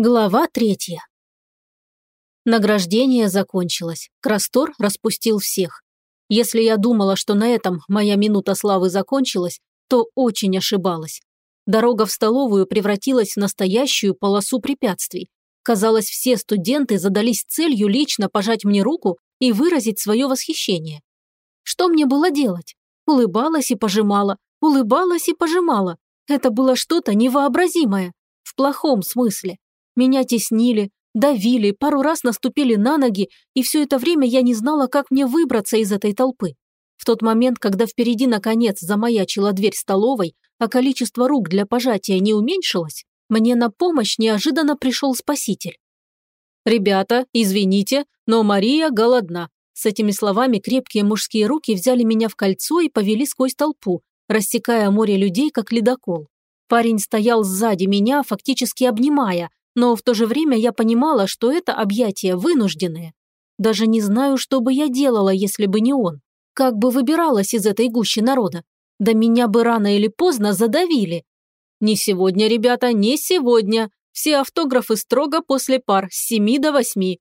Глава третья. Награждение закончилось. Крастор распустил всех. Если я думала, что на этом моя минута славы закончилась, то очень ошибалась. Дорога в столовую превратилась в настоящую полосу препятствий. Казалось, все студенты задались целью лично пожать мне руку и выразить свое восхищение. Что мне было делать? Улыбалась и пожимала, улыбалась и пожимала. Это было что-то невообразимое. В плохом смысле. Меня теснили, давили, пару раз наступили на ноги, и все это время я не знала, как мне выбраться из этой толпы. В тот момент, когда впереди наконец замаячила дверь столовой, а количество рук для пожатия не уменьшилось, мне на помощь неожиданно пришел спаситель. «Ребята, извините, но Мария голодна». С этими словами крепкие мужские руки взяли меня в кольцо и повели сквозь толпу, рассекая море людей, как ледокол. Парень стоял сзади меня, фактически обнимая, но в то же время я понимала, что это объятия вынужденные. Даже не знаю, что бы я делала, если бы не он. Как бы выбиралась из этой гущи народа. Да меня бы рано или поздно задавили. Не сегодня, ребята, не сегодня. Все автографы строго после пар, с семи до восьми.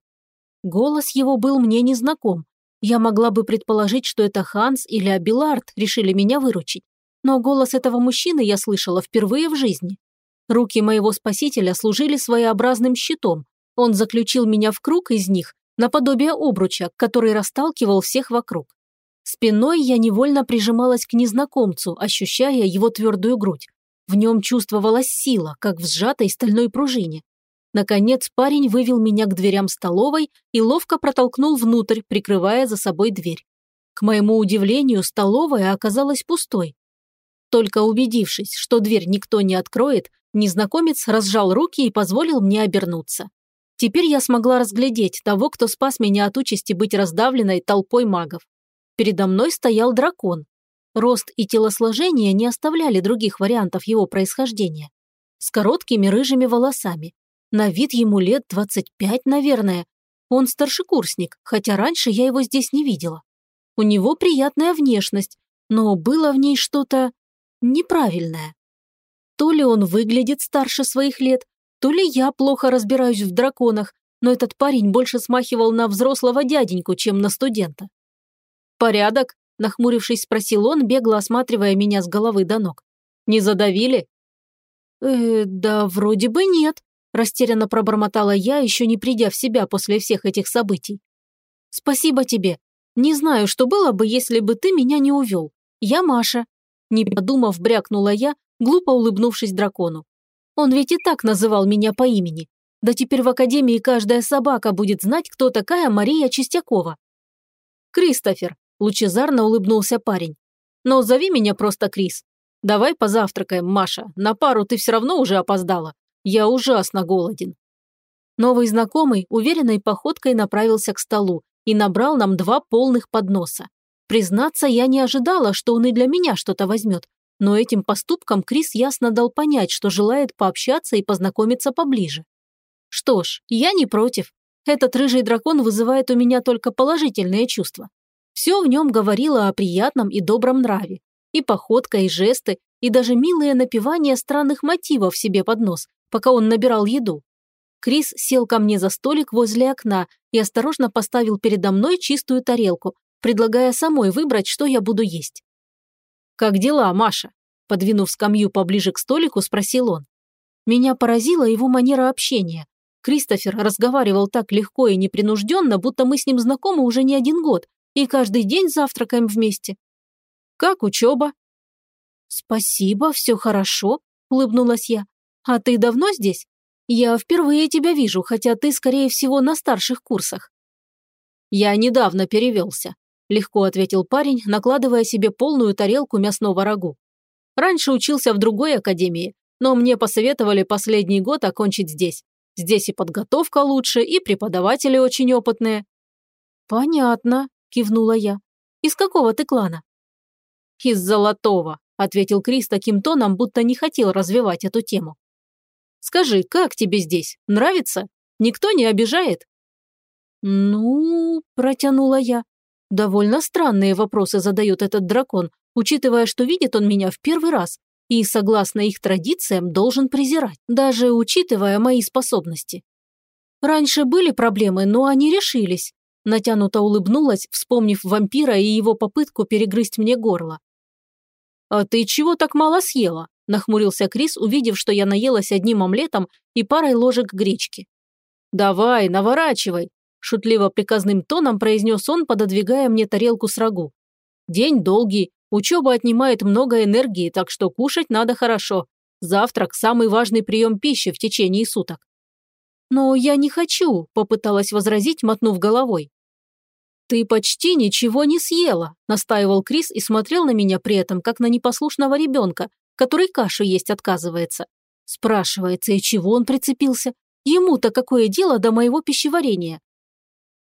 Голос его был мне незнаком. Я могла бы предположить, что это Ханс или Абилард решили меня выручить. Но голос этого мужчины я слышала впервые в жизни. Руки моего спасителя служили своеобразным щитом. Он заключил меня в круг из них, наподобие обруча, который расталкивал всех вокруг. Спиной я невольно прижималась к незнакомцу, ощущая его твердую грудь. В нем чувствовалась сила, как в сжатой стальной пружине. Наконец парень вывел меня к дверям столовой и ловко протолкнул внутрь, прикрывая за собой дверь. К моему удивлению, столовая оказалась пустой. Только убедившись, что дверь никто не откроет, незнакомец разжал руки и позволил мне обернуться. Теперь я смогла разглядеть того, кто спас меня от участи быть раздавленной толпой магов. Передо мной стоял дракон. Рост и телосложение не оставляли других вариантов его происхождения. С короткими рыжими волосами. На вид ему лет 25, наверное. Он старшекурсник, хотя раньше я его здесь не видела. У него приятная внешность, но было в ней что-то неправильное. То ли он выглядит старше своих лет, то ли я плохо разбираюсь в драконах, но этот парень больше смахивал на взрослого дяденьку, чем на студента. «Порядок?» – нахмурившись, спросил он, бегло осматривая меня с головы до ног. «Не задавили?» «Э, да вроде бы нет», – растерянно пробормотала я, еще не придя в себя после всех этих событий. «Спасибо тебе. Не знаю, что было бы, если бы ты меня не увел. Я Маша». Не подумав, брякнула я, глупо улыбнувшись дракону. Он ведь и так называл меня по имени. Да теперь в академии каждая собака будет знать, кто такая Мария Чистякова. «Кристофер», – лучезарно улыбнулся парень. «Но зови меня просто Крис. Давай позавтракаем, Маша. На пару ты все равно уже опоздала. Я ужасно голоден». Новый знакомый уверенной походкой направился к столу и набрал нам два полных подноса. Признаться, я не ожидала, что он и для меня что-то возьмет, но этим поступком Крис ясно дал понять, что желает пообщаться и познакомиться поближе. Что ж, я не против. Этот рыжий дракон вызывает у меня только положительные чувства. Все в нем говорило о приятном и добром нраве. И походка, и жесты, и даже милые напевания странных мотивов себе под нос, пока он набирал еду. Крис сел ко мне за столик возле окна и осторожно поставил передо мной чистую тарелку, предлагая самой выбрать, что я буду есть. «Как дела, Маша?» Подвинув скамью поближе к столику, спросил он. Меня поразила его манера общения. Кристофер разговаривал так легко и непринужденно, будто мы с ним знакомы уже не один год и каждый день завтракаем вместе. «Как учеба?» «Спасибо, все хорошо», – улыбнулась я. «А ты давно здесь? Я впервые тебя вижу, хотя ты, скорее всего, на старших курсах». «Я недавно перевелся легко ответил парень, накладывая себе полную тарелку мясного рагу. Раньше учился в другой академии, но мне посоветовали последний год окончить здесь. Здесь и подготовка лучше, и преподаватели очень опытные. Понятно, кивнула я. Из какого ты клана? Из Золотого, ответил Крис таким тоном, будто не хотел развивать эту тему. Скажи, как тебе здесь? Нравится? Никто не обижает? Ну, протянула я. Довольно странные вопросы задает этот дракон, учитывая, что видит он меня в первый раз. и, согласно их традициям, должен презирать, даже учитывая мои способности. Раньше были проблемы, но они решились. Натянуто улыбнулась, вспомнив вампира и его попытку перегрызть мне горло. «А ты чего так мало съела?» – нахмурился Крис, увидев, что я наелась одним омлетом и парой ложек гречки. «Давай, наворачивай!» – шутливо приказным тоном произнес он, пододвигая мне тарелку с рагу. «День долгий, учеба отнимает много энергии, так что кушать надо хорошо. Завтрак – самый важный прием пищи в течение суток». «Но я не хочу», – попыталась возразить, мотнув головой. «Ты почти ничего не съела», – настаивал Крис и смотрел на меня при этом, как на непослушного ребенка, который кашу есть отказывается. Спрашивается, и чего он прицепился? Ему-то какое дело до моего пищеварения?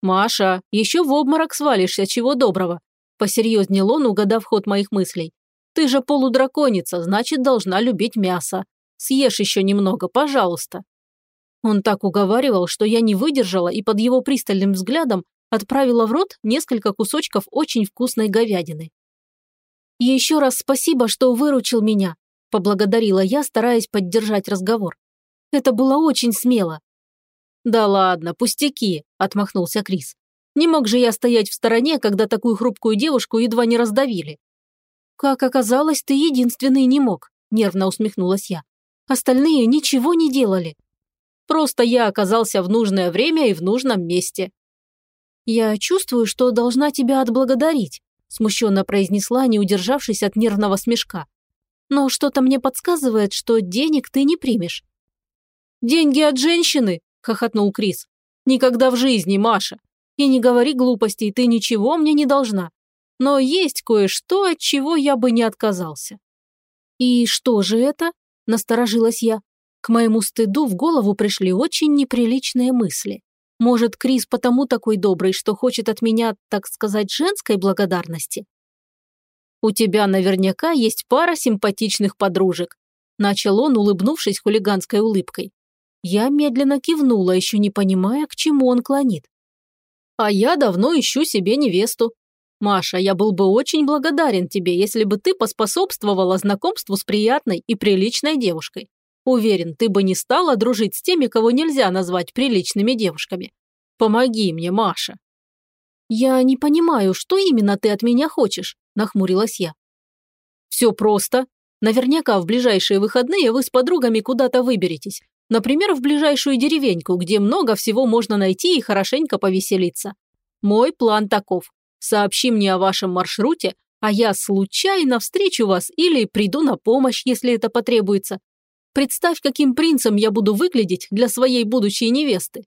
«Маша, еще в обморок свалишься, чего доброго», – посерьезнел он, угадав ход моих мыслей. «Ты же полудраконица, значит, должна любить мясо. Съешь еще немного, пожалуйста». Он так уговаривал, что я не выдержала и под его пристальным взглядом отправила в рот несколько кусочков очень вкусной говядины. «Еще раз спасибо, что выручил меня», – поблагодарила я, стараясь поддержать разговор. «Это было очень смело». «Да ладно, пустяки», – отмахнулся Крис. «Не мог же я стоять в стороне, когда такую хрупкую девушку едва не раздавили». «Как оказалось, ты единственный не мог», – нервно усмехнулась я. «Остальные ничего не делали». «Просто я оказался в нужное время и в нужном месте», «Я чувствую, что должна тебя отблагодарить», смущенно произнесла, не удержавшись от нервного смешка. «Но что-то мне подсказывает, что денег ты не примешь». «Деньги от женщины?» – хохотнул Крис. «Никогда в жизни, Маша. И не говори глупостей, ты ничего мне не должна. Но есть кое-что, от чего я бы не отказался». «И что же это?» – насторожилась я. К моему стыду в голову пришли очень неприличные мысли. Может, Крис потому такой добрый, что хочет от меня, так сказать, женской благодарности? У тебя наверняка есть пара симпатичных подружек. Начал он, улыбнувшись хулиганской улыбкой. Я медленно кивнула, еще не понимая, к чему он клонит. А я давно ищу себе невесту. Маша, я был бы очень благодарен тебе, если бы ты поспособствовала знакомству с приятной и приличной девушкой. Уверен, ты бы не стала дружить с теми, кого нельзя назвать приличными девушками. Помоги мне, Маша. Я не понимаю, что именно ты от меня хочешь, нахмурилась я. Все просто. Наверняка в ближайшие выходные вы с подругами куда-то выберетесь. Например, в ближайшую деревеньку, где много всего можно найти и хорошенько повеселиться. Мой план таков. Сообщи мне о вашем маршруте, а я случайно встречу вас или приду на помощь, если это потребуется. Представь, каким принцем я буду выглядеть для своей будущей невесты.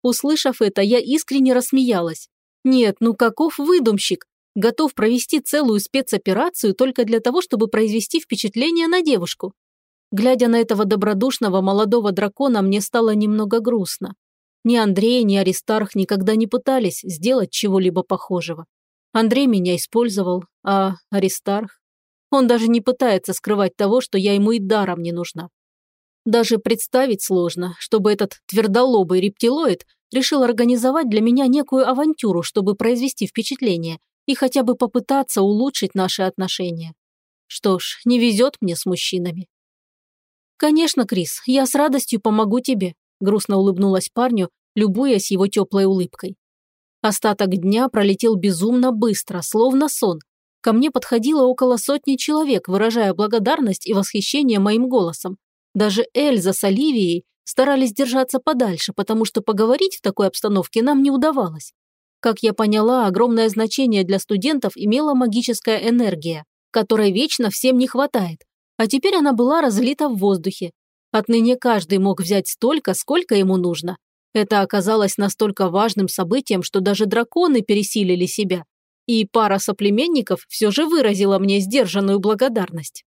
Услышав это, я искренне рассмеялась. Нет, ну каков выдумщик? Готов провести целую спецоперацию только для того, чтобы произвести впечатление на девушку. Глядя на этого добродушного молодого дракона, мне стало немного грустно. Ни Андрей, ни Аристарх никогда не пытались сделать чего-либо похожего. Андрей меня использовал, а Аристарх? Он даже не пытается скрывать того, что я ему и даром не нужна. Даже представить сложно, чтобы этот твердолобый рептилоид решил организовать для меня некую авантюру, чтобы произвести впечатление и хотя бы попытаться улучшить наши отношения. Что ж, не везет мне с мужчинами. «Конечно, Крис, я с радостью помогу тебе», грустно улыбнулась парню, любуясь его теплой улыбкой. Остаток дня пролетел безумно быстро, словно сон. Ко мне подходило около сотни человек, выражая благодарность и восхищение моим голосом. Даже Эльза с Оливией старались держаться подальше, потому что поговорить в такой обстановке нам не удавалось. Как я поняла, огромное значение для студентов имела магическая энергия, которой вечно всем не хватает, а теперь она была разлита в воздухе. Отныне каждый мог взять столько, сколько ему нужно. Это оказалось настолько важным событием, что даже драконы пересилили себя. И пара соплеменников все же выразила мне сдержанную благодарность.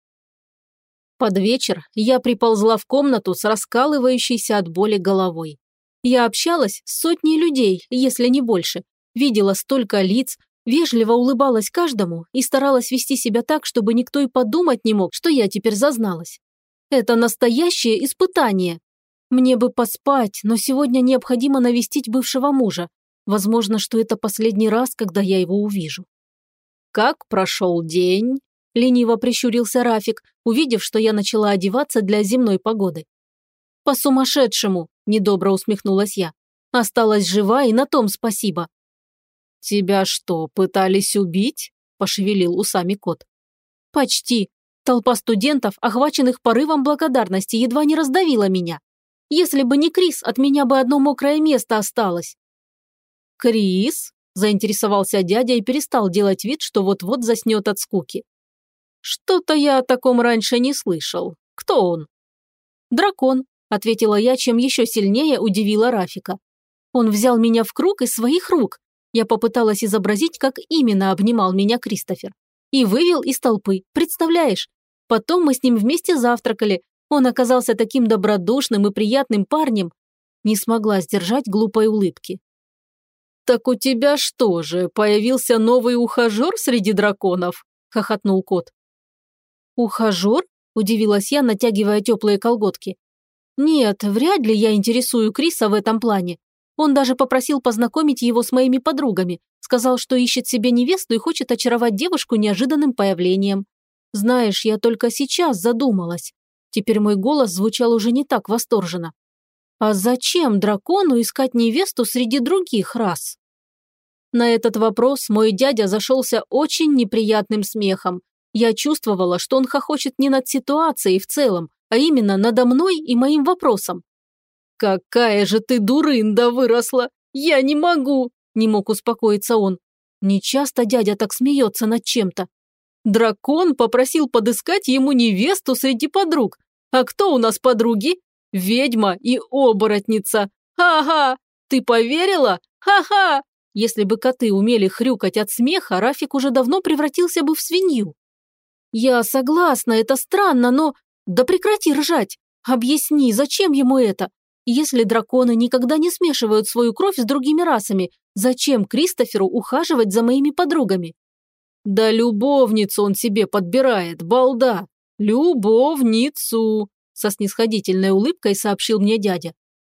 Под вечер я приползла в комнату с раскалывающейся от боли головой. Я общалась с сотней людей, если не больше, видела столько лиц, вежливо улыбалась каждому и старалась вести себя так, чтобы никто и подумать не мог, что я теперь зазналась. Это настоящее испытание. Мне бы поспать, но сегодня необходимо навестить бывшего мужа. Возможно, что это последний раз, когда я его увижу. «Как прошел день?» Лениво прищурился Рафик, увидев, что я начала одеваться для земной погоды. «По-сумасшедшему!» – недобро усмехнулась я. «Осталась жива, и на том спасибо». «Тебя что, пытались убить?» – пошевелил усами кот. «Почти. Толпа студентов, охваченных порывом благодарности, едва не раздавила меня. Если бы не Крис, от меня бы одно мокрое место осталось». «Крис?» – заинтересовался дядя и перестал делать вид, что вот-вот заснет от скуки. «Что-то я о таком раньше не слышал. Кто он?» «Дракон», – ответила я, чем еще сильнее удивила Рафика. Он взял меня в круг из своих рук. Я попыталась изобразить, как именно обнимал меня Кристофер. И вывел из толпы, представляешь? Потом мы с ним вместе завтракали. Он оказался таким добродушным и приятным парнем. Не смогла сдержать глупой улыбки. «Так у тебя что же, появился новый ухажер среди драконов?» – хохотнул кот. «Ухажер?» – удивилась я, натягивая теплые колготки. «Нет, вряд ли я интересую Криса в этом плане. Он даже попросил познакомить его с моими подругами, сказал, что ищет себе невесту и хочет очаровать девушку неожиданным появлением. Знаешь, я только сейчас задумалась. Теперь мой голос звучал уже не так восторженно. А зачем дракону искать невесту среди других рас? На этот вопрос мой дядя зашелся очень неприятным смехом, я чувствовала, что он хохочет не над ситуацией в целом, а именно надо мной и моим вопросом. «Какая же ты дурында выросла! Я не могу!» – не мог успокоиться он. Нечасто дядя так смеется над чем-то. Дракон попросил подыскать ему невесту среди подруг. А кто у нас подруги? Ведьма и оборотница. Ха-ха! Ты поверила? Ха-ха! Если бы коты умели хрюкать от смеха, Рафик уже давно превратился бы в свинью. «Я согласна, это странно, но...» «Да прекрати ржать! Объясни, зачем ему это? Если драконы никогда не смешивают свою кровь с другими расами, зачем Кристоферу ухаживать за моими подругами?» «Да любовницу он себе подбирает, балда! Любовницу!» Со снисходительной улыбкой сообщил мне дядя.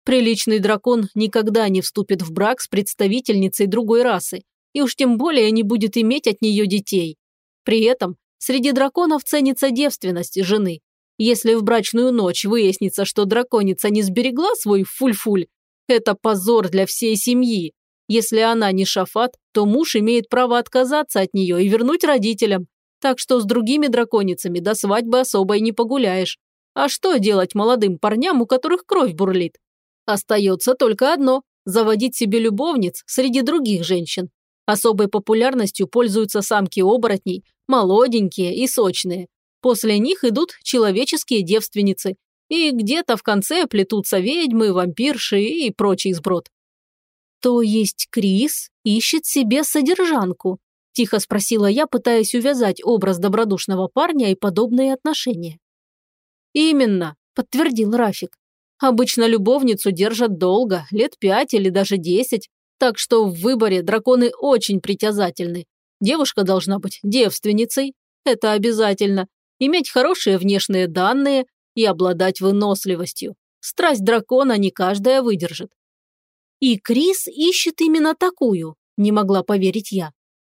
Приличный дракон никогда не вступит в брак с представительницей другой расы, и уж тем более не будет иметь от нее детей. При этом Среди драконов ценится девственность жены. Если в брачную ночь выяснится, что драконица не сберегла свой фуль-фуль, это позор для всей семьи. Если она не шафат, то муж имеет право отказаться от нее и вернуть родителям. Так что с другими драконицами до свадьбы особо и не погуляешь. А что делать молодым парням, у которых кровь бурлит? Остается только одно – заводить себе любовниц среди других женщин. Особой популярностью пользуются самки оборотней, молоденькие и сочные. После них идут человеческие девственницы, и где-то в конце плетутся ведьмы, вампирши и прочий сброд. «То есть Крис ищет себе содержанку?» – тихо спросила я, пытаясь увязать образ добродушного парня и подобные отношения. «Именно», – подтвердил Рафик. «Обычно любовницу держат долго, лет пять или даже десять, так что в выборе драконы очень притязательны. Девушка должна быть девственницей, это обязательно, иметь хорошие внешние данные и обладать выносливостью. Страсть дракона не каждая выдержит. И Крис ищет именно такую, не могла поверить я.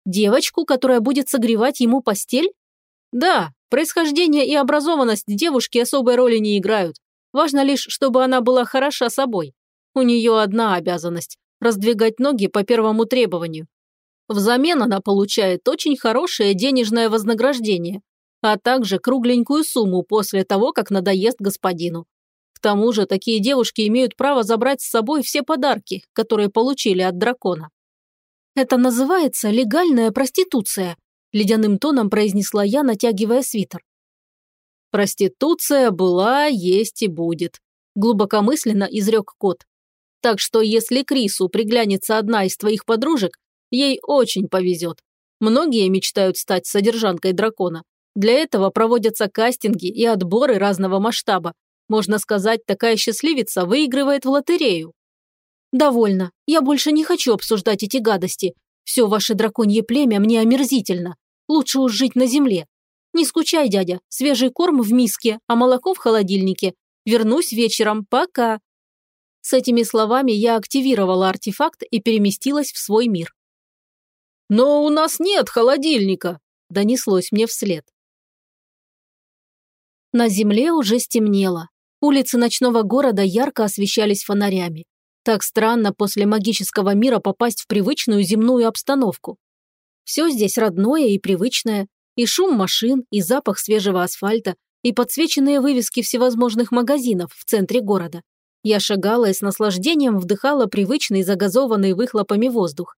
Девочку, которая будет согревать ему постель? Да, происхождение и образованность девушки особой роли не играют. Важно лишь, чтобы она была хороша собой. У нее одна обязанность раздвигать ноги по первому требованию. Взамен она получает очень хорошее денежное вознаграждение, а также кругленькую сумму после того, как надоест господину. К тому же такие девушки имеют право забрать с собой все подарки, которые получили от дракона. «Это называется легальная проституция», – ледяным тоном произнесла я, натягивая свитер. «Проституция была, есть и будет», – глубокомысленно изрек кот. Так что если Крису приглянется одна из твоих подружек, ей очень повезет. Многие мечтают стать содержанкой дракона. Для этого проводятся кастинги и отборы разного масштаба. Можно сказать, такая счастливица выигрывает в лотерею. «Довольно. Я больше не хочу обсуждать эти гадости. Все ваше драконье племя мне омерзительно. Лучше уж жить на земле. Не скучай, дядя. Свежий корм в миске, а молоко в холодильнике. Вернусь вечером. Пока. С этими словами я активировала артефакт и переместилась в свой мир. «Но у нас нет холодильника», – донеслось мне вслед. На земле уже стемнело. Улицы ночного города ярко освещались фонарями. Так странно после магического мира попасть в привычную земную обстановку. Все здесь родное и привычное, и шум машин, и запах свежего асфальта, и подсвеченные вывески всевозможных магазинов в центре города. Я шагала и с наслаждением вдыхала привычный загазованный выхлопами воздух.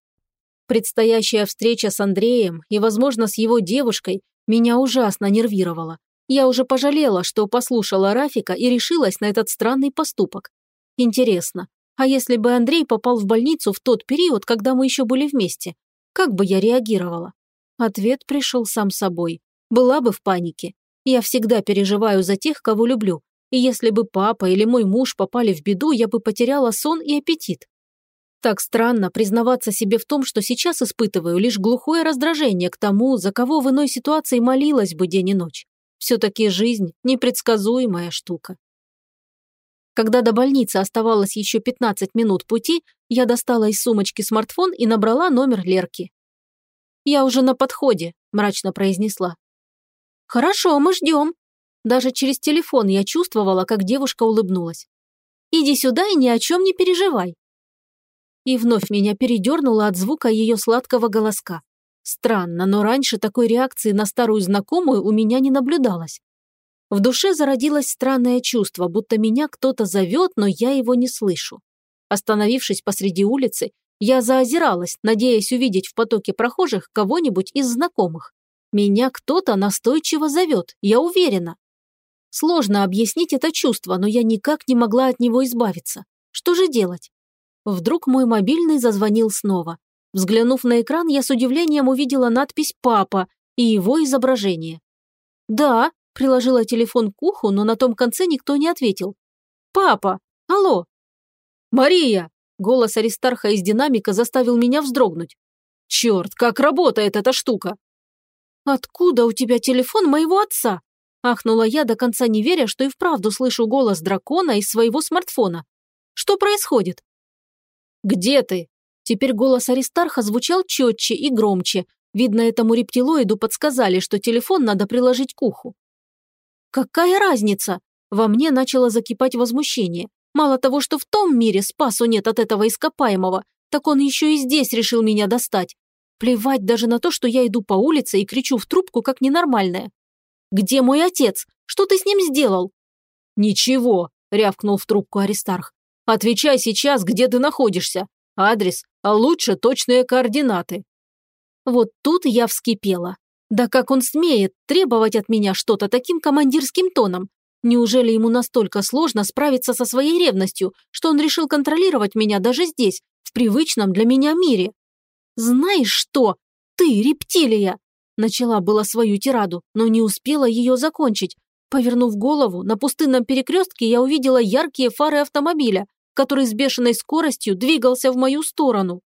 Предстоящая встреча с Андреем и, возможно, с его девушкой меня ужасно нервировала. Я уже пожалела, что послушала Рафика и решилась на этот странный поступок. Интересно, а если бы Андрей попал в больницу в тот период, когда мы еще были вместе, как бы я реагировала? Ответ пришел сам собой. Была бы в панике. Я всегда переживаю за тех, кого люблю, и если бы папа или мой муж попали в беду, я бы потеряла сон и аппетит. Так странно признаваться себе в том, что сейчас испытываю лишь глухое раздражение к тому, за кого в иной ситуации молилась бы день и ночь. Все-таки жизнь – непредсказуемая штука. Когда до больницы оставалось еще 15 минут пути, я достала из сумочки смартфон и набрала номер Лерки. «Я уже на подходе», – мрачно произнесла. «Хорошо, мы ждем», даже через телефон я чувствовала, как девушка улыбнулась. «Иди сюда и ни о чем не переживай». И вновь меня передернуло от звука ее сладкого голоска. Странно, но раньше такой реакции на старую знакомую у меня не наблюдалось. В душе зародилось странное чувство, будто меня кто-то зовет, но я его не слышу. Остановившись посреди улицы, я заозиралась, надеясь увидеть в потоке прохожих кого-нибудь из знакомых. Меня кто-то настойчиво зовет, я уверена. Сложно объяснить это чувство, но я никак не могла от него избавиться. Что же делать? Вдруг мой мобильный зазвонил снова. Взглянув на экран, я с удивлением увидела надпись «Папа» и его изображение. «Да», – приложила телефон к уху, но на том конце никто не ответил. «Папа! Алло!» «Мария!» – голос Аристарха из динамика заставил меня вздрогнуть. «Черт, как работает эта штука!» «Откуда у тебя телефон моего отца?» Ахнула я, до конца не веря, что и вправду слышу голос дракона из своего смартфона. Что происходит? «Где ты?» Теперь голос Аристарха звучал четче и громче. Видно, этому рептилоиду подсказали, что телефон надо приложить к уху. «Какая разница?» Во мне начало закипать возмущение. Мало того, что в том мире спасу нет от этого ископаемого, так он еще и здесь решил меня достать. Плевать даже на то, что я иду по улице и кричу в трубку, как ненормальная. Где мой отец? Что ты с ним сделал?» «Ничего», – рявкнул в трубку Аристарх. «Отвечай сейчас, где ты находишься. Адрес, а лучше точные координаты». Вот тут я вскипела. Да как он смеет требовать от меня что-то таким командирским тоном? Неужели ему настолько сложно справиться со своей ревностью, что он решил контролировать меня даже здесь, в привычном для меня мире? Знаешь что? Ты рептилия! Начала было свою тираду, но не успела ее закончить. Повернув голову, на пустынном перекрестке я увидела яркие фары автомобиля, который с бешеной скоростью двигался в мою сторону.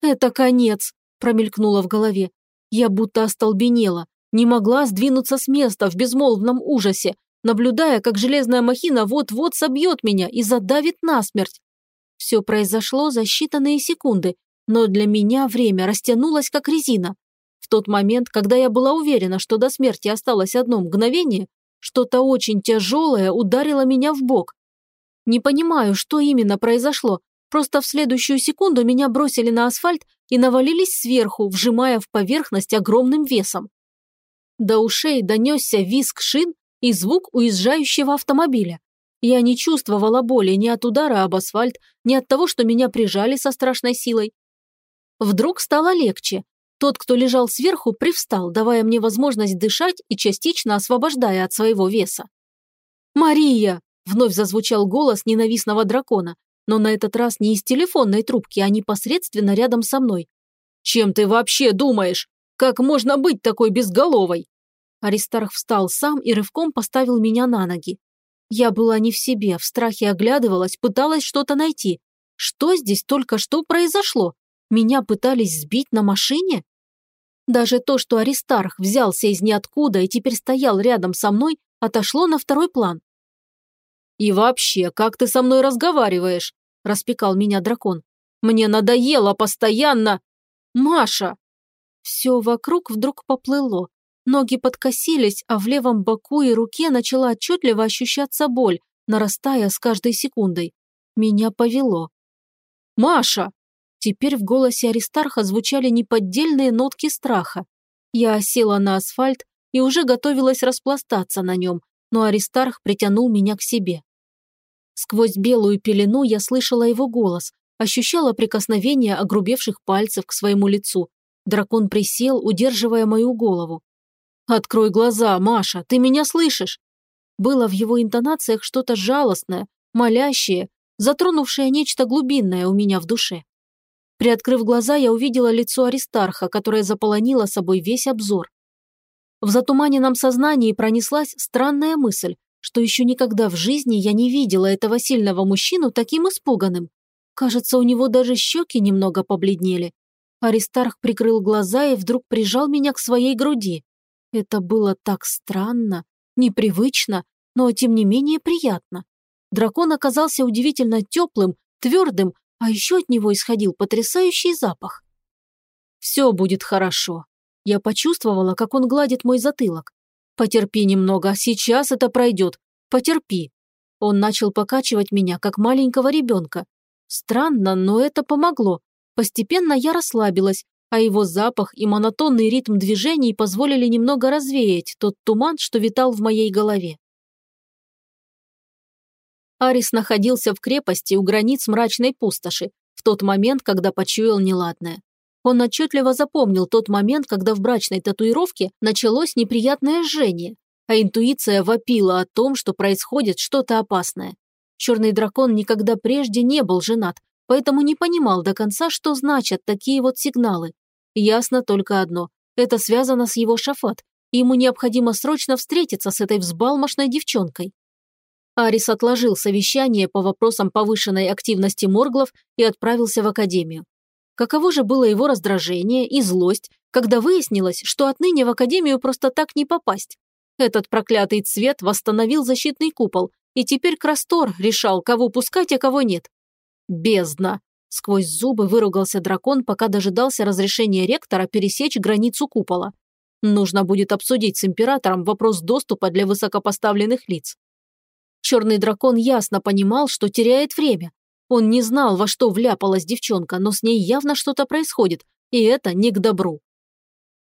«Это конец», – промелькнуло в голове. Я будто остолбенела, не могла сдвинуться с места в безмолвном ужасе, наблюдая, как железная махина вот-вот собьет меня и задавит насмерть. Все произошло за считанные секунды, но для меня время растянулось как резина. В тот момент, когда я была уверена, что до смерти осталось одно мгновение, что-то очень тяжелое ударило меня в бок. Не понимаю, что именно произошло, просто в следующую секунду меня бросили на асфальт и навалились сверху, вжимая в поверхность огромным весом. До ушей донесся визг шин и звук уезжающего автомобиля. Я не чувствовала боли ни от удара об асфальт, ни от того, что меня прижали со страшной силой. Вдруг стало легче, тот, кто лежал сверху, привстал, давая мне возможность дышать и частично освобождая от своего веса. «Мария!» – вновь зазвучал голос ненавистного дракона, но на этот раз не из телефонной трубки, а непосредственно рядом со мной. «Чем ты вообще думаешь? Как можно быть такой безголовой?» Аристарх встал сам и рывком поставил меня на ноги. Я была не в себе, в страхе оглядывалась, пыталась что-то найти. Что здесь только что произошло? Меня пытались сбить на машине? Даже то, что Аристарх взялся из ниоткуда и теперь стоял рядом со мной, отошло на второй план. «И вообще, как ты со мной разговариваешь?» – распекал меня дракон. «Мне надоело постоянно...» «Маша!» Все вокруг вдруг поплыло. Ноги подкосились, а в левом боку и руке начала отчетливо ощущаться боль, нарастая с каждой секундой. Меня повело. «Маша!» Теперь в голосе Аристарха звучали неподдельные нотки страха. Я села на асфальт и уже готовилась распластаться на нем, но Аристарх притянул меня к себе. Сквозь белую пелену я слышала его голос, ощущала прикосновение огрубевших пальцев к своему лицу. Дракон присел, удерживая мою голову. «Открой глаза, Маша, ты меня слышишь?» Было в его интонациях что-то жалостное, молящее, затронувшее нечто глубинное у меня в душе. Приоткрыв глаза, я увидела лицо Аристарха, которое заполонило собой весь обзор. В затуманенном сознании пронеслась странная мысль, что еще никогда в жизни я не видела этого сильного мужчину таким испуганным. Кажется, у него даже щеки немного побледнели. Аристарх прикрыл глаза и вдруг прижал меня к своей груди. Это было так странно, непривычно, но тем не менее приятно. Дракон оказался удивительно теплым, твердым а еще от него исходил потрясающий запах. «Все будет хорошо». Я почувствовала, как он гладит мой затылок. «Потерпи немного, сейчас это пройдет. Потерпи». Он начал покачивать меня, как маленького ребенка. Странно, но это помогло. Постепенно я расслабилась, а его запах и монотонный ритм движений позволили немного развеять тот туман, что витал в моей голове. Арис находился в крепости у границ мрачной пустоши, в тот момент, когда почуял неладное. Он отчетливо запомнил тот момент, когда в брачной татуировке началось неприятное жжение, а интуиция вопила о том, что происходит что-то опасное. Черный дракон никогда прежде не был женат, поэтому не понимал до конца, что значат такие вот сигналы. Ясно только одно – это связано с его шафат, и ему необходимо срочно встретиться с этой взбалмошной девчонкой. Арис отложил совещание по вопросам повышенной активности морглов и отправился в академию. Каково же было его раздражение и злость, когда выяснилось, что отныне в академию просто так не попасть. Этот проклятый цвет восстановил защитный купол, и теперь Крастор решал, кого пускать, а кого нет. Бездна! Сквозь зубы выругался дракон, пока дожидался разрешения ректора пересечь границу купола. Нужно будет обсудить с императором вопрос доступа для высокопоставленных лиц. Черный дракон ясно понимал, что теряет время. Он не знал, во что вляпалась девчонка, но с ней явно что-то происходит, и это не к добру.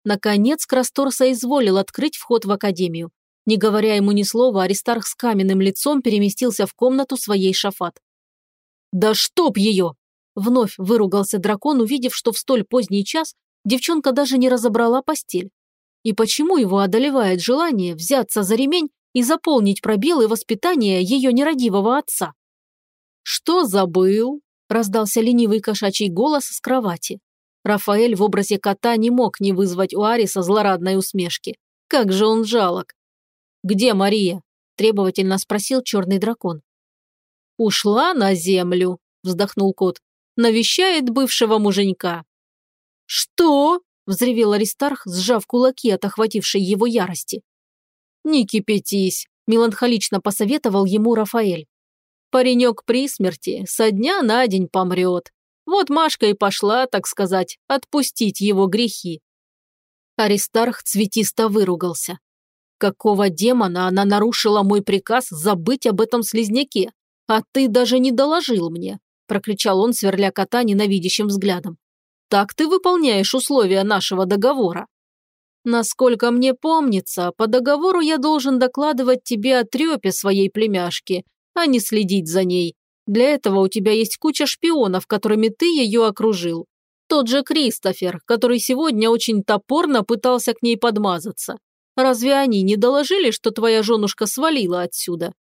Наконец Крастор соизволил открыть вход в академию. Не говоря ему ни слова, Аристарх с каменным лицом переместился в комнату своей шафат. «Да чтоб ее!» Вновь выругался дракон, увидев, что в столь поздний час девчонка даже не разобрала постель. И почему его одолевает желание взяться за ремень и заполнить пробелы воспитания ее нерадивого отца. «Что забыл?» – раздался ленивый кошачий голос с кровати. Рафаэль в образе кота не мог не вызвать у Ариса злорадной усмешки. Как же он жалок! «Где Мария?» – требовательно спросил черный дракон. «Ушла на землю», – вздохнул кот. «Навещает бывшего муженька». «Что?» – взревел Аристарх, сжав кулаки от охватившей его ярости. «Не кипятись», – меланхолично посоветовал ему Рафаэль. «Паренек при смерти со дня на день помрет. Вот Машка и пошла, так сказать, отпустить его грехи». Аристарх цветисто выругался. «Какого демона она нарушила мой приказ забыть об этом слизняке? А ты даже не доложил мне», – прокричал он, сверля кота ненавидящим взглядом. «Так ты выполняешь условия нашего договора». Насколько мне помнится, по договору я должен докладывать тебе о трепе своей племяшки, а не следить за ней. Для этого у тебя есть куча шпионов, которыми ты ее окружил. Тот же Кристофер, который сегодня очень топорно пытался к ней подмазаться. Разве они не доложили, что твоя женушка свалила отсюда?»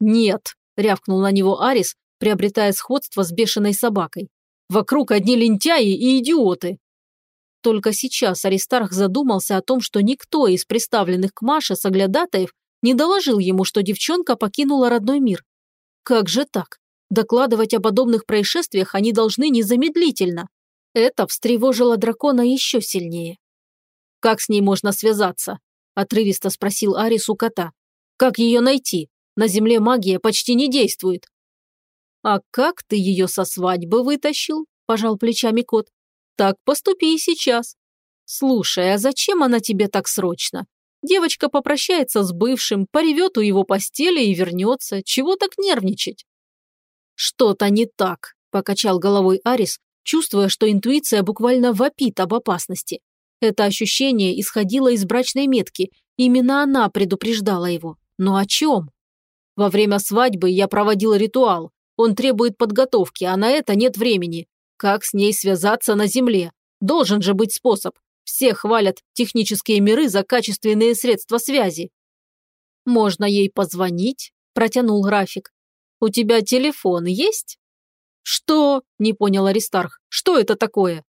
«Нет», – рявкнул на него Арис, приобретая сходство с бешеной собакой. «Вокруг одни лентяи и идиоты. Только сейчас Аристарх задумался о том, что никто из представленных к Маше соглядатаев не доложил ему, что девчонка покинула родной мир. Как же так? Докладывать о подобных происшествиях они должны незамедлительно. Это встревожило дракона еще сильнее. «Как с ней можно связаться?» – отрывисто спросил Арис у кота. «Как ее найти? На земле магия почти не действует». «А как ты ее со свадьбы вытащил?» – пожал плечами кот. Так поступи и сейчас. «Слушай, а зачем она тебе так срочно? Девочка попрощается с бывшим, поревет у его постели и вернется. Чего так нервничать?» «Что-то не так», – покачал головой Арис, чувствуя, что интуиция буквально вопит об опасности. Это ощущение исходило из брачной метки, именно она предупреждала его. Но о чем? Во время свадьбы я проводил ритуал. Он требует подготовки, а на это нет времени. Как с ней связаться на земле? Должен же быть способ. Все хвалят технические миры за качественные средства связи. «Можно ей позвонить?» – протянул график. «У тебя телефон есть?» «Что?» – не понял Аристарх. «Что это такое?»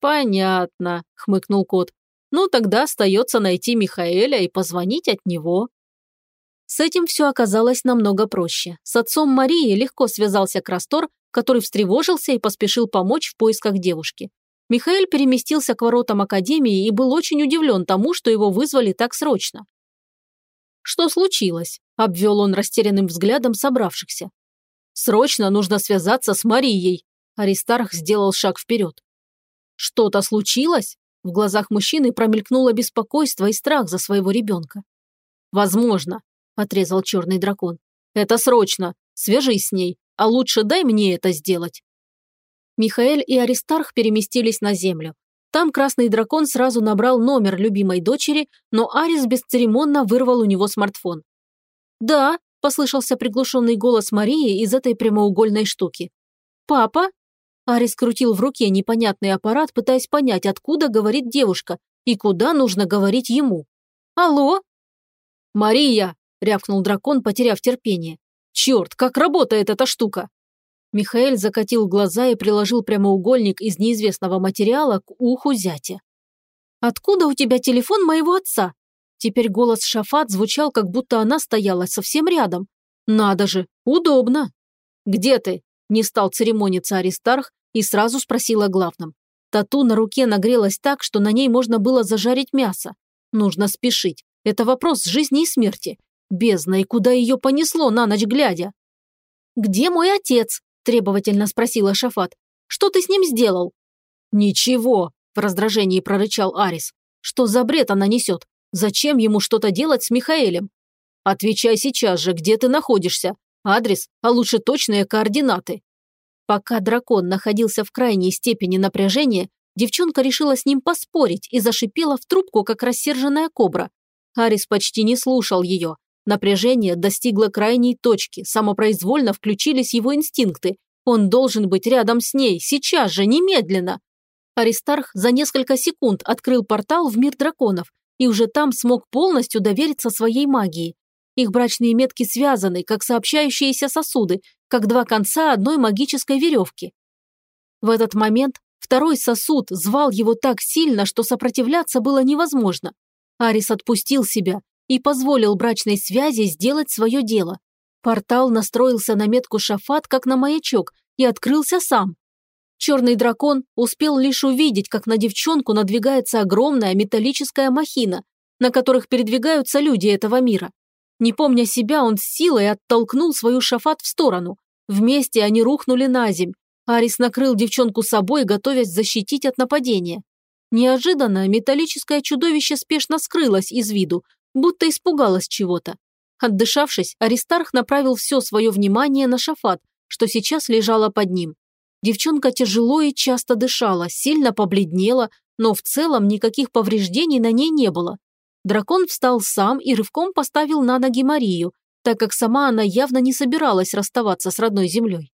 «Понятно», – хмыкнул кот. «Ну, тогда остается найти Михаэля и позвонить от него». С этим все оказалось намного проще. С отцом Марии легко связался Крастор, который встревожился и поспешил помочь в поисках девушки. Михаил переместился к воротам Академии и был очень удивлен тому, что его вызвали так срочно. «Что случилось?» – обвел он растерянным взглядом собравшихся. «Срочно нужно связаться с Марией!» Аристарх сделал шаг вперед. «Что-то случилось?» В глазах мужчины промелькнуло беспокойство и страх за своего ребенка. «Возможно», – отрезал черный дракон. «Это срочно. Свяжись с ней, а лучше дай мне это сделать». Михаэль и Аристарх переместились на землю. Там красный дракон сразу набрал номер любимой дочери, но Арис бесцеремонно вырвал у него смартфон. «Да», – послышался приглушенный голос Марии из этой прямоугольной штуки. «Папа?» Арис крутил в руке непонятный аппарат, пытаясь понять, откуда говорит девушка и куда нужно говорить ему. «Алло?» «Мария!» – рявкнул дракон, потеряв терпение. «Черт, как работает эта штука!» Михаэль закатил глаза и приложил прямоугольник из неизвестного материала к уху зятя. «Откуда у тебя телефон моего отца?» Теперь голос Шафат звучал, как будто она стояла совсем рядом. «Надо же, удобно!» «Где ты?» – не стал церемониться Аристарх и сразу спросил о главном. Тату на руке нагрелась так, что на ней можно было зажарить мясо. Нужно спешить. Это вопрос жизни и смерти. Бездна, и куда ее понесло на ночь глядя? «Где мой отец?» Требовательно спросила Шафат. «Что ты с ним сделал?» «Ничего», – в раздражении прорычал Арис. «Что за бред она несет? Зачем ему что-то делать с Михаэлем? Отвечай сейчас же, где ты находишься. Адрес, а лучше точные координаты». Пока дракон находился в крайней степени напряжения, девчонка решила с ним поспорить и зашипела в трубку, как рассерженная кобра. Арис почти не слушал ее, Напряжение достигло крайней точки, самопроизвольно включились его инстинкты. Он должен быть рядом с ней, сейчас же, немедленно. Аристарх за несколько секунд открыл портал в мир драконов и уже там смог полностью довериться своей магии. Их брачные метки связаны, как сообщающиеся сосуды, как два конца одной магической веревки. В этот момент второй сосуд звал его так сильно, что сопротивляться было невозможно. Арис отпустил себя, и позволил брачной связи сделать свое дело. Портал настроился на метку Шафат, как на маячок, и открылся сам. Черный дракон успел лишь увидеть, как на девчонку надвигается огромная металлическая махина, на которых передвигаются люди этого мира. Не помня себя, он с силой оттолкнул свою Шафат в сторону. Вместе они рухнули на земь. Арис накрыл девчонку собой, готовясь защитить от нападения. Неожиданно металлическое чудовище спешно скрылось из виду, будто испугалась чего-то. Отдышавшись, Аристарх направил все свое внимание на Шафат, что сейчас лежала под ним. Девчонка тяжело и часто дышала, сильно побледнела, но в целом никаких повреждений на ней не было. Дракон встал сам и рывком поставил на ноги Марию, так как сама она явно не собиралась расставаться с родной землей.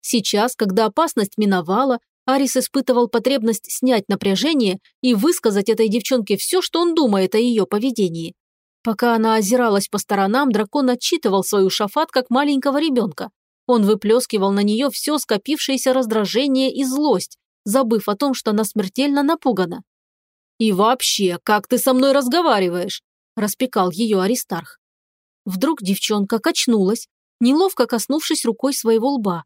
Сейчас, когда опасность миновала, Арис испытывал потребность снять напряжение и высказать этой девчонке все, что он думает о ее поведении. Пока она озиралась по сторонам, дракон отчитывал свою шафат как маленького ребенка. Он выплескивал на нее все скопившееся раздражение и злость, забыв о том, что она смертельно напугана. «И вообще, как ты со мной разговариваешь?» – распекал ее Аристарх. Вдруг девчонка качнулась, неловко коснувшись рукой своего лба.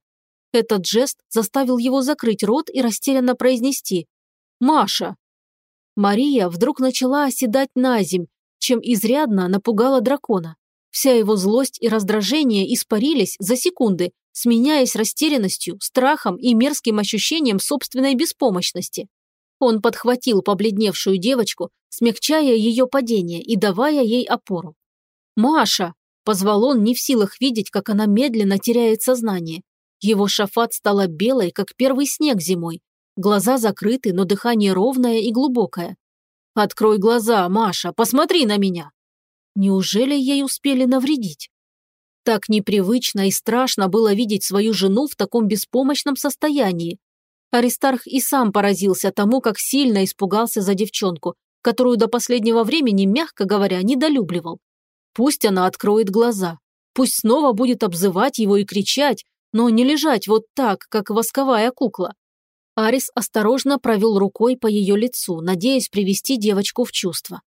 Этот жест заставил его закрыть рот и растерянно произнести «Маша». Мария вдруг начала оседать на земь, чем изрядно напугала дракона. Вся его злость и раздражение испарились за секунды, сменяясь растерянностью, страхом и мерзким ощущением собственной беспомощности. Он подхватил побледневшую девочку, смягчая ее падение и давая ей опору. «Маша!» – позвал он, не в силах видеть, как она медленно теряет сознание. Его шафат стала белой, как первый снег зимой. Глаза закрыты, но дыхание ровное и глубокое. «Открой глаза, Маша, посмотри на меня!» Неужели ей успели навредить? Так непривычно и страшно было видеть свою жену в таком беспомощном состоянии. Аристарх и сам поразился тому, как сильно испугался за девчонку, которую до последнего времени, мягко говоря, недолюбливал. Пусть она откроет глаза, пусть снова будет обзывать его и кричать, но не лежать вот так, как восковая кукла. Арис осторожно провел рукой по ее лицу, надеясь привести девочку в чувство.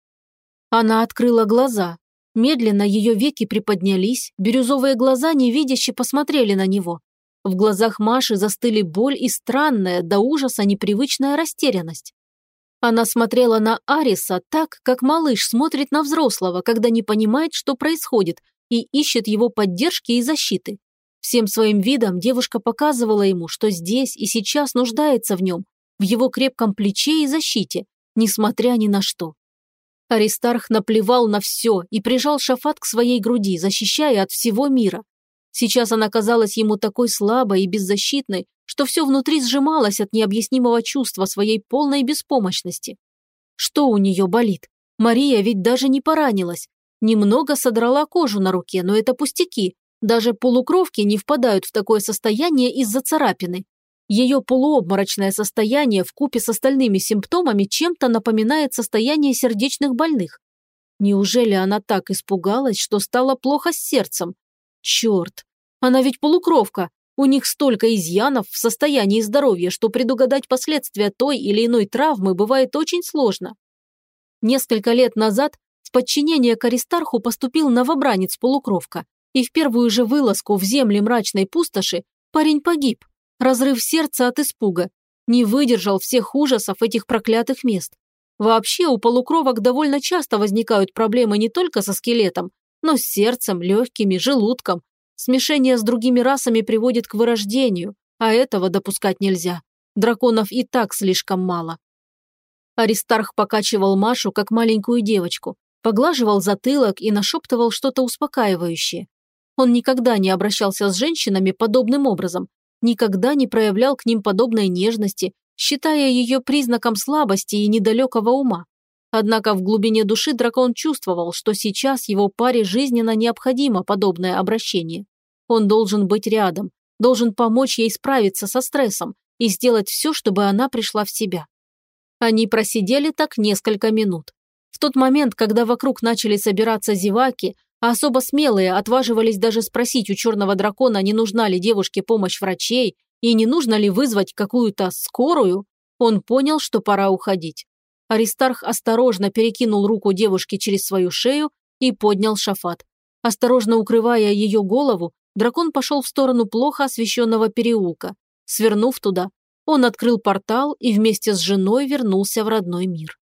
Она открыла глаза. Медленно ее веки приподнялись, бирюзовые глаза невидяще посмотрели на него. В глазах Маши застыли боль и странная, до ужаса непривычная растерянность. Она смотрела на Ариса так, как малыш смотрит на взрослого, когда не понимает, что происходит, и ищет его поддержки и защиты. Всем своим видом девушка показывала ему, что здесь и сейчас нуждается в нем, в его крепком плече и защите, несмотря ни на что. Аристарх наплевал на все и прижал Шафат к своей груди, защищая от всего мира. Сейчас она казалась ему такой слабой и беззащитной, что все внутри сжималось от необъяснимого чувства своей полной беспомощности. Что у нее болит? Мария ведь даже не поранилась. Немного содрала кожу на руке, но это пустяки. Даже полукровки не впадают в такое состояние из-за царапины. Ее полуобморочное состояние в купе с остальными симптомами чем-то напоминает состояние сердечных больных. Неужели она так испугалась, что стало плохо с сердцем? Черт, она ведь полукровка. У них столько изъянов в состоянии здоровья, что предугадать последствия той или иной травмы бывает очень сложно. Несколько лет назад в подчинение к Аристарху поступил новобранец-полукровка, и в первую же вылазку в земли мрачной пустоши парень погиб, Разрыв сердца от испуга. Не выдержал всех ужасов этих проклятых мест. Вообще у полукровок довольно часто возникают проблемы не только со скелетом, но с сердцем, легкими, желудком. Смешение с другими расами приводит к вырождению, а этого допускать нельзя. Драконов и так слишком мало. Аристарх покачивал Машу, как маленькую девочку, поглаживал затылок и нашептывал что-то успокаивающее. Он никогда не обращался с женщинами подобным образом, никогда не проявлял к ним подобной нежности, считая ее признаком слабости и недалекого ума. Однако в глубине души дракон чувствовал, что сейчас его паре жизненно необходимо подобное обращение. Он должен быть рядом, должен помочь ей справиться со стрессом и сделать все, чтобы она пришла в себя. Они просидели так несколько минут. В тот момент, когда вокруг начали собираться зеваки, а особо смелые отваживались даже спросить у черного дракона, не нужна ли девушке помощь врачей и не нужно ли вызвать какую-то скорую, он понял, что пора уходить. Аристарх осторожно перекинул руку девушки через свою шею и поднял шафат. Осторожно укрывая ее голову, дракон пошел в сторону плохо освещенного переулка. Свернув туда, он открыл портал и вместе с женой вернулся в родной мир.